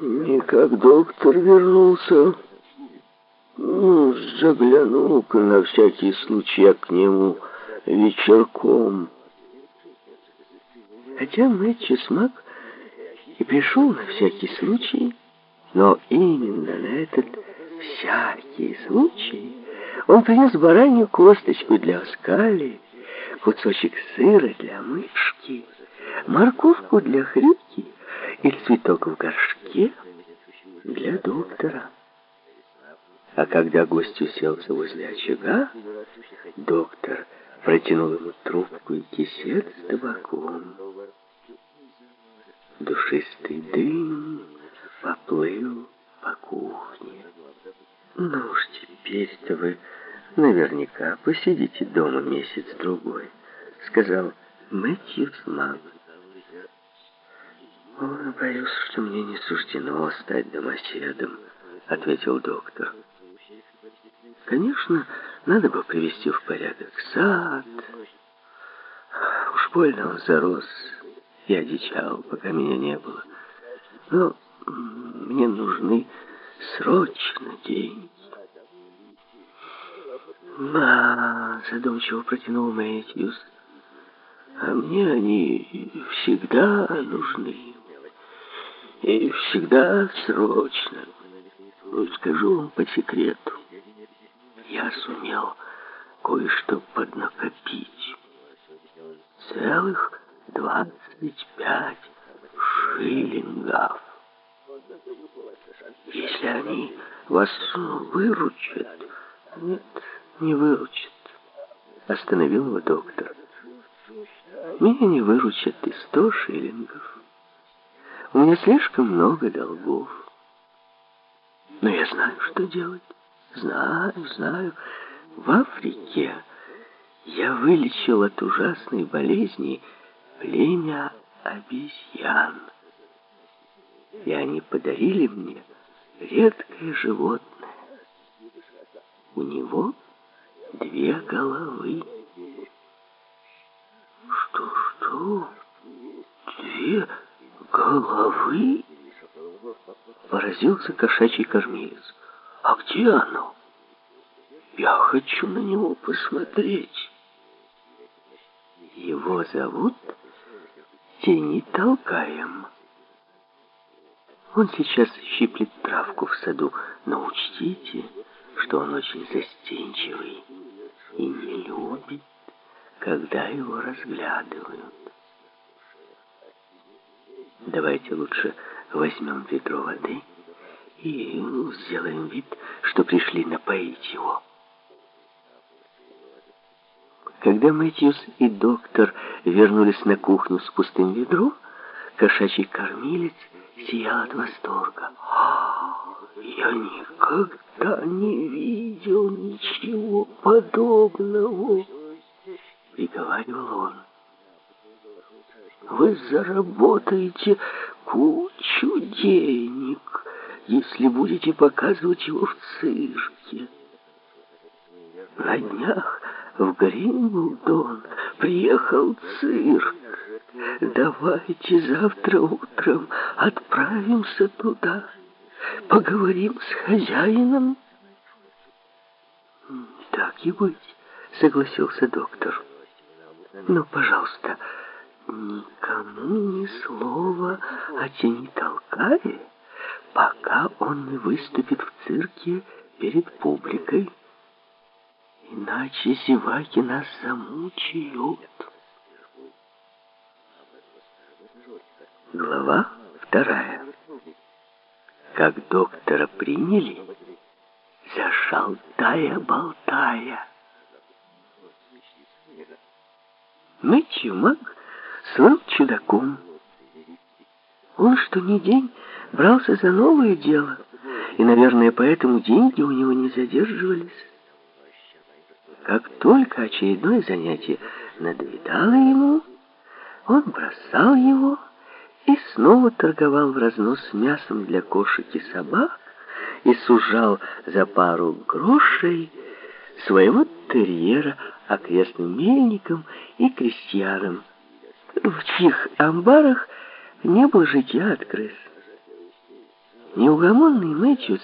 Не как доктор вернулся. Ну, заглянул-ка на всякий случай я к нему вечерком. Хотя Мэтью Смак и пришел на всякий случай, но именно на этот всякий случай он принес баранью косточку для оскали, кусочек сыра для мышки, морковку для хрюки и цветок в горшке для доктора. А когда гость уселся возле очага, доктор протянул ему трубку и кисет с табаком. Душистый дым поплыл по кухне. Ну уж теперь-то вы наверняка посидите дома месяц-другой, сказал Мэтью Смаг. «Ой, боюсь, что мне не суждено стать домоседом», — ответил доктор. Конечно, надо бы привести в порядок сад. Уж больно он зарос и одичал, пока меня не было. Но мне нужны срочно деньги. «Да», — задумчиво протянул Мэтьюс, — «а мне они всегда нужны. И всегда срочно. Скажу вам по секрету я сумел кое-что поднакопить. Целых двадцать пять шиллингов. Если они вас выручат... Нет, не выручат. Остановил его доктор. Меня не выручат и сто шиллингов. У меня слишком много долгов. Но я знаю, что делать. Знаю, знаю. В Африке я вылечил от ужасной болезни племя обезьян. И они подарили мне редкое животное. У него две головы. Что, что? Две головы? Поразился кошачий кормилец. А где оно? Я хочу на него посмотреть. Его зовут Тени Толкаем. Он сейчас щиплет травку в саду, но учтите, что он очень застенчивый и не любит, когда его разглядывают. Давайте лучше возьмем ведро воды и сделаем вид, что пришли напоить его. Когда Мэтьюс и доктор вернулись на кухню с пустым ведром, кошачий кормилец сиял от восторга. «Я никогда не видел ничего подобного!» — приговаривал он. «Вы заработаете кучу денег!» если будете показывать его в цирке. На днях в Гринвудон приехал цирк. Давайте завтра утром отправимся туда. Поговорим с хозяином. Так и быть, согласился доктор. Но, пожалуйста, никому ни слова о тени толкае пока он не выступит в цирке перед публикой. Иначе зеваки нас замучают. Глава вторая. Как доктора приняли, зашалтая-болтая. Мэтью Мак слыл чудаком. Он что ни день брался за новое дело, и, наверное, поэтому деньги у него не задерживались. Как только очередное занятие надоедало ему, он бросал его и снова торговал в разнос мясом для кошек и собак и сужал за пару грошей своего терьера окрестным мельникам и крестьянам, в чьих амбарах не было житья от крыс. Неугомонный Мэтьюс